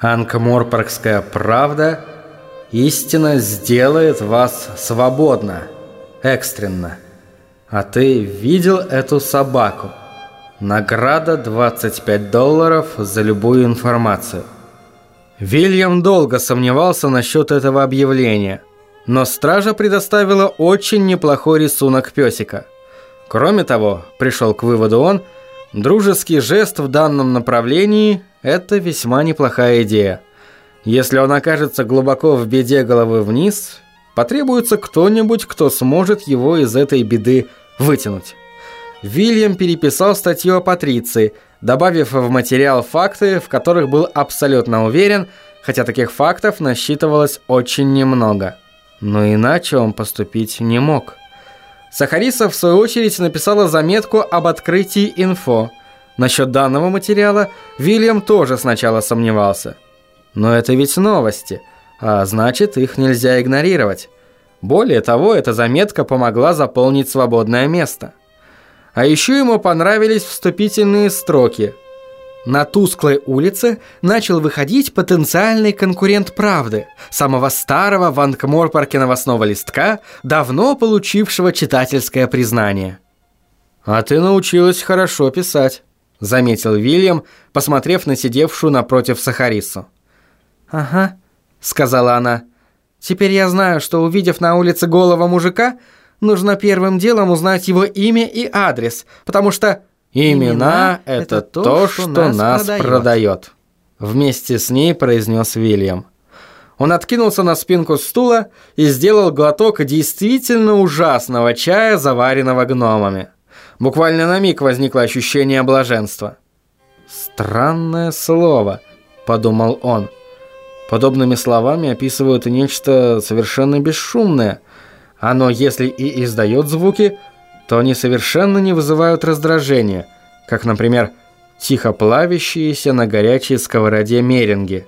Анкморпоргская правда истина сделает вас свободно, экстренно. А ты видел эту собаку? Награда 25 долларов за любую информацию. Вильям долго сомневался насчет этого объявления, но стража предоставила очень неплохой рисунок песика. Кроме того, пришел к выводу он, дружеский жест в данном направлении – это весьма неплохая идея. Если он окажется глубоко в беде головы вниз, потребуется кто-нибудь, кто сможет его из этой беды вытянуть. Вильям переписал статью о Патриции, добавив в материал факты, в которых был абсолютно уверен, хотя таких фактов насчитывалось очень немного. Но иначе он поступить не мог. Сахариса, в свою очередь, написала заметку об открытии инфо. Насчет данного материала Вильям тоже сначала сомневался. Но это ведь новости, а значит, их нельзя игнорировать. Более того, эта заметка помогла заполнить свободное место. А еще ему понравились вступительные строки. На тусклой улице начал выходить потенциальный конкурент «Правды», самого старого в Анкморпорке новостного листка, давно получившего читательское признание. «А ты научилась хорошо писать», — заметил Вильям, посмотрев на сидевшую напротив Сахарису. «Ага», — сказала она. «Теперь я знаю, что, увидев на улице голого мужика, нужно первым делом узнать его имя и адрес, потому что имена – это то, что, нас, нас продает. продает. Вместе с ней произнес Вильям. Он откинулся на спинку стула и сделал глоток действительно ужасного чая, заваренного гномами. Буквально на миг возникло ощущение блаженства. «Странное слово», – подумал он. Подобными словами описывают нечто совершенно бесшумное – оно, если и издает звуки, то они совершенно не вызывают раздражения, как, например, тихо плавящиеся на горячей сковороде меренги.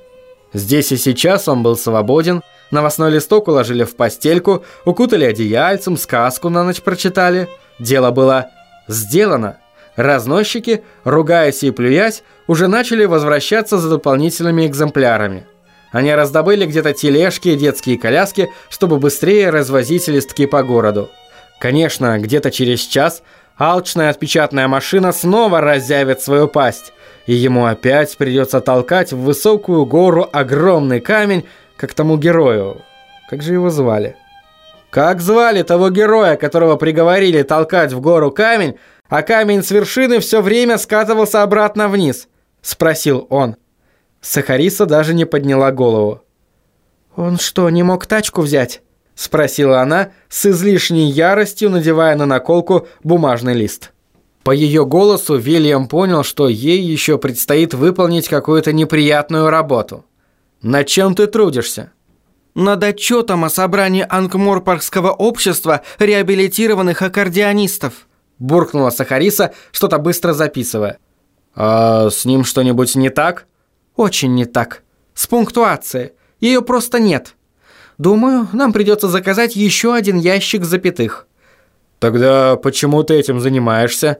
Здесь и сейчас он был свободен, новостной листок уложили в постельку, укутали одеяльцем, сказку на ночь прочитали. Дело было сделано. Разносчики, ругаясь и плюясь, уже начали возвращаться за дополнительными экземплярами. Они раздобыли где-то тележки и детские коляски, чтобы быстрее развозить листки по городу. Конечно, где-то через час алчная отпечатная машина снова разъявит свою пасть, и ему опять придется толкать в высокую гору огромный камень, как тому герою. Как же его звали? Как звали того героя, которого приговорили толкать в гору камень, а камень с вершины все время скатывался обратно вниз? Спросил он. Сахариса даже не подняла голову. «Он что, не мог тачку взять?» – спросила она с излишней яростью, надевая на наколку бумажный лист. По ее голосу Вильям понял, что ей еще предстоит выполнить какую-то неприятную работу. «Над чем ты трудишься?» «Над отчетом о собрании Ангморпаркского общества реабилитированных аккордеонистов», буркнула Сахариса, что-то быстро записывая. «А с ним что-нибудь не так?» Очень не так. С пунктуацией. Ее просто нет. Думаю, нам придется заказать еще один ящик запятых. Тогда почему ты этим занимаешься?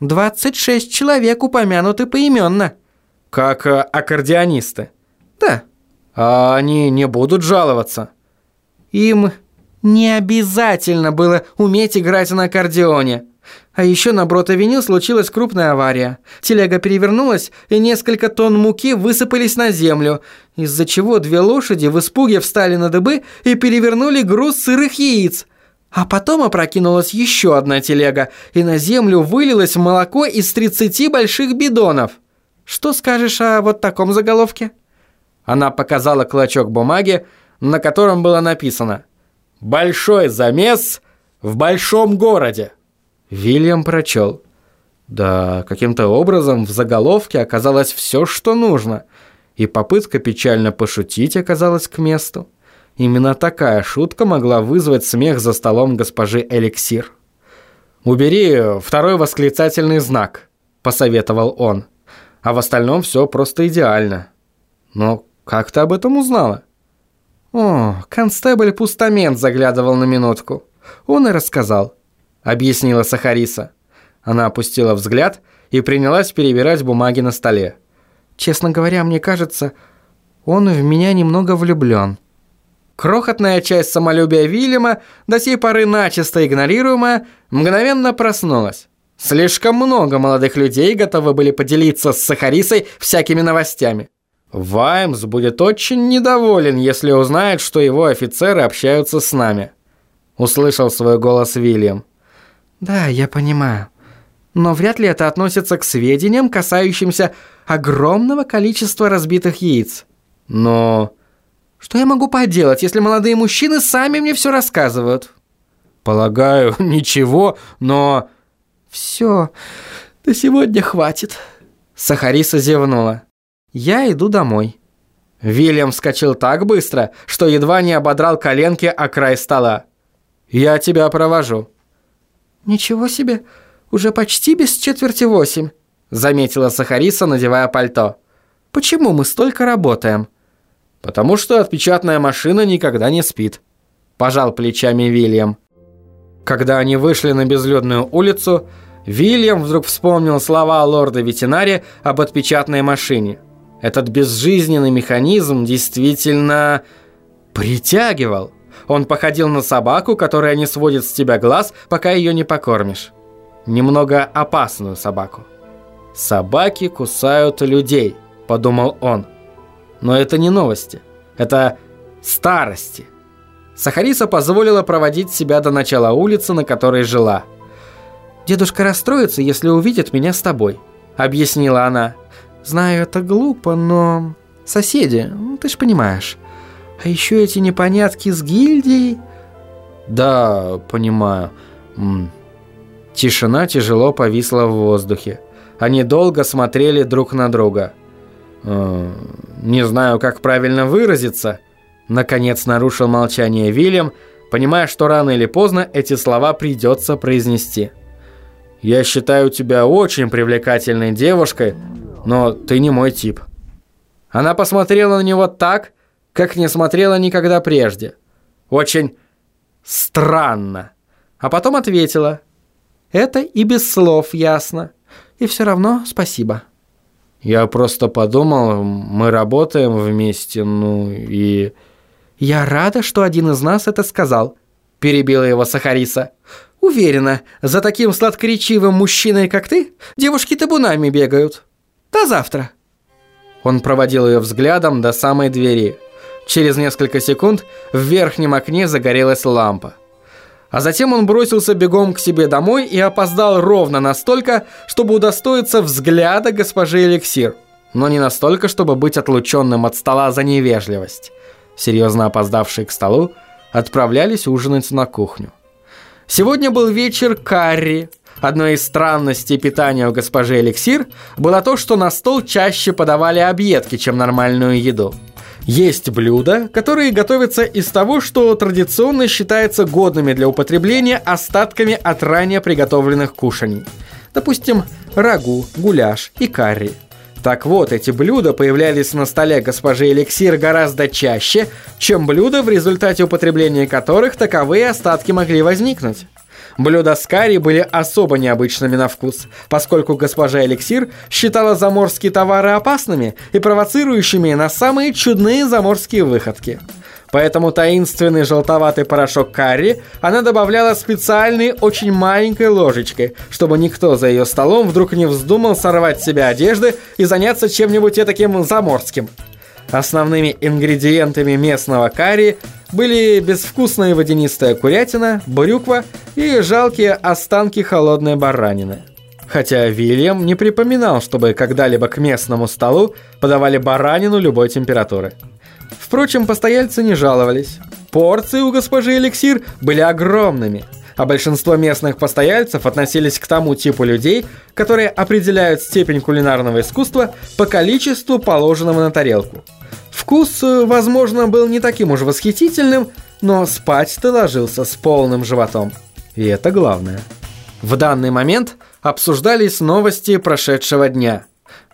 26 человек упомянуты поименно. Как э, аккордеонисты? Да. А они не будут жаловаться? Им не обязательно было уметь играть на аккордеоне. А еще на Бротовенил случилась крупная авария. Телега перевернулась, и несколько тонн муки высыпались на землю, из-за чего две лошади в испуге встали на дыбы и перевернули груз сырых яиц. А потом опрокинулась еще одна телега, и на землю вылилось молоко из 30 больших бидонов. Что скажешь о вот таком заголовке? Она показала клочок бумаги, на котором было написано «Большой замес в большом городе». Вильям прочел. Да, каким-то образом в заголовке оказалось все, что нужно, и попытка печально пошутить оказалась к месту. Именно такая шутка могла вызвать смех за столом госпожи Эликсир. «Убери второй восклицательный знак», – посоветовал он. «А в остальном все просто идеально». «Но как ты об этом узнала?» «О, констебль Пустамент заглядывал на минутку. Он и рассказал». – объяснила Сахариса. Она опустила взгляд и принялась перебирать бумаги на столе. «Честно говоря, мне кажется, он в меня немного влюблен. Крохотная часть самолюбия Вильяма, до сей поры начисто игнорируемая, мгновенно проснулась. Слишком много молодых людей готовы были поделиться с Сахарисой всякими новостями. Ваймс будет очень недоволен, если узнает, что его офицеры общаются с нами. Услышал свой голос Вильям. Да, я понимаю. Но вряд ли это относится к сведениям, касающимся огромного количества разбитых яиц. Но что я могу поделать, если молодые мужчины сами мне все рассказывают? Полагаю, ничего, но... Все, до сегодня хватит. Сахариса зевнула. Я иду домой. Вильям вскочил так быстро, что едва не ободрал коленки о край стола. «Я тебя провожу». «Ничего себе, уже почти без четверти восемь», заметила Сахариса, надевая пальто. «Почему мы столько работаем?» «Потому что отпечатная машина никогда не спит», пожал плечами Вильям. Когда они вышли на безлюдную улицу, Вильям вдруг вспомнил слова лорда ветеринари об отпечатной машине – этот безжизненный механизм действительно притягивал. Он походил на собаку, которая не сводит с тебя глаз, пока ее не покормишь. Немного опасную собаку. «Собаки кусают людей», – подумал он. Но это не новости. Это старости. Сахариса позволила проводить себя до начала улицы, на которой жила. «Дедушка расстроится, если увидит меня с тобой», – объяснила она. Знаю, это глупо, но... Соседи, ну, ты ж понимаешь. А еще эти непонятки с гильдией... Да, понимаю. Тишина тяжело повисла в воздухе. Они долго смотрели друг на друга. Э, не знаю, как правильно выразиться. Наконец нарушил молчание Вильям, понимая, что рано или поздно эти слова придется произнести. «Я считаю тебя очень привлекательной девушкой, но ты не мой тип». Она посмотрела на него так, как не смотрела никогда прежде. Очень странно. А потом ответила. «Это и без слов ясно. И все равно спасибо». «Я просто подумал, мы работаем вместе, ну и...» «Я рада, что один из нас это сказал», – перебила его Сахариса. «Уверена, за таким сладкоречивым мужчиной, как ты, девушки табунами бегают». До завтра». Он проводил ее взглядом до самой двери. Через несколько секунд в верхнем окне загорелась лампа. А затем он бросился бегом к себе домой и опоздал ровно настолько, чтобы удостоиться взгляда госпожи Эликсир, но не настолько, чтобы быть отлученным от стола за невежливость. Серьезно опоздавшие к столу отправлялись ужинать на кухню. Сегодня был вечер карри, Одной из странностей питания у госпожи Эликсир было то, что на стол чаще подавали объедки, чем нормальную еду. Есть блюда, которые готовятся из того, что традиционно считается годными для употребления остатками от ранее приготовленных кушаний. Допустим, рагу, гуляш и карри. Так вот, эти блюда появлялись на столе госпожи Эликсир гораздо чаще, чем блюда, в результате употребления которых таковые остатки могли возникнуть. Блюда с карри были особо необычными на вкус, поскольку госпожа Эликсир считала заморские товары опасными и провоцирующими на самые чудные заморские выходки. Поэтому таинственный желтоватый порошок карри она добавляла специальной очень маленькой ложечкой, чтобы никто за ее столом вдруг не вздумал сорвать себе одежды и заняться чем-нибудь таким заморским. Основными ингредиентами местного карри были безвкусная водянистая курятина, брюква и жалкие останки холодной баранины. Хотя Вильям не припоминал, чтобы когда-либо к местному столу подавали баранину любой температуры. Впрочем, постояльцы не жаловались. Порции у госпожи Эликсир были огромными, а большинство местных постояльцев относились к тому типу людей, которые определяют степень кулинарного искусства по количеству положенного на тарелку – Вкус, э, возможно, был не таким уж восхитительным, но спать ты ложился с полным животом. И это главное. В данный момент обсуждались новости прошедшего дня.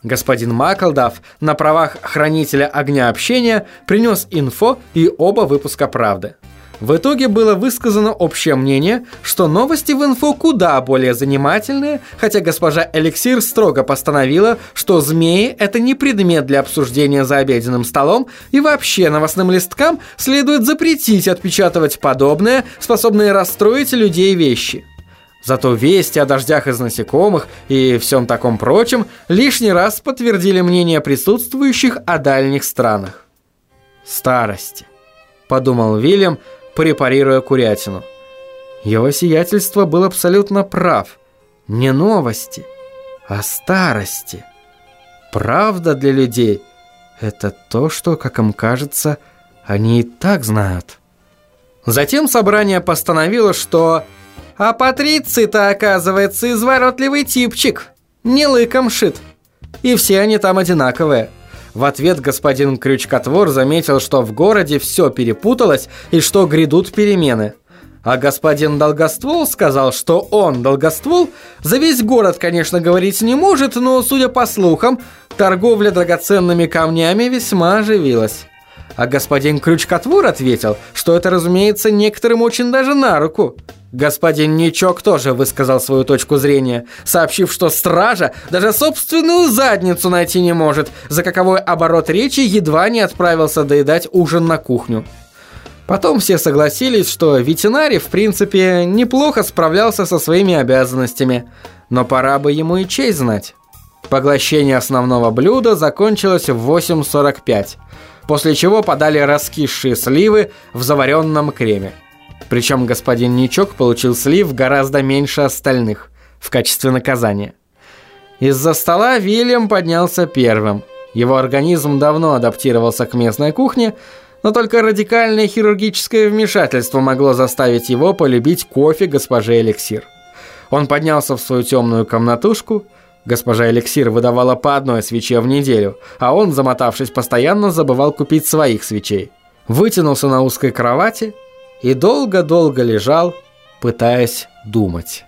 Господин Маклдав на правах хранителя огня общения принес инфо и оба выпуска «Правды». В итоге было высказано общее мнение, что новости в инфо куда более занимательные, хотя госпожа Эликсир строго постановила, что змеи – это не предмет для обсуждения за обеденным столом, и вообще новостным листкам следует запретить отпечатывать подобное, способное расстроить людей вещи. Зато вести о дождях из насекомых и всем таком прочем лишний раз подтвердили мнение присутствующих о дальних странах. «Старости», – подумал Вильям, препарируя курятину. Его сиятельство был абсолютно прав. Не новости, а старости. Правда для людей – это то, что, как им кажется, они и так знают. Затем собрание постановило, что а Патриций-то, оказывается, изворотливый типчик. Не лыком шит. И все они там одинаковые. В ответ господин Крючкотвор заметил, что в городе все перепуталось и что грядут перемены. А господин Долгоствол сказал, что он, Долгоствол, за весь город, конечно, говорить не может, но, судя по слухам, торговля драгоценными камнями весьма оживилась. А господин Крючкотвор ответил, что это, разумеется, некоторым очень даже на руку – Господин Ничок тоже высказал свою точку зрения, сообщив, что стража даже собственную задницу найти не может, за каковой оборот речи едва не отправился доедать ужин на кухню. Потом все согласились, что ветеринарий, в принципе, неплохо справлялся со своими обязанностями, но пора бы ему и честь знать. Поглощение основного блюда закончилось в 8.45, после чего подали раскисшие сливы в заваренном креме. Причем господин Ничок получил слив гораздо меньше остальных в качестве наказания. Из-за стола Вильям поднялся первым. Его организм давно адаптировался к местной кухне, но только радикальное хирургическое вмешательство могло заставить его полюбить кофе госпожи Эликсир. Он поднялся в свою темную комнатушку. Госпожа Эликсир выдавала по одной свече в неделю, а он, замотавшись постоянно, забывал купить своих свечей. Вытянулся на узкой кровати – и долго-долго лежал, пытаясь думать.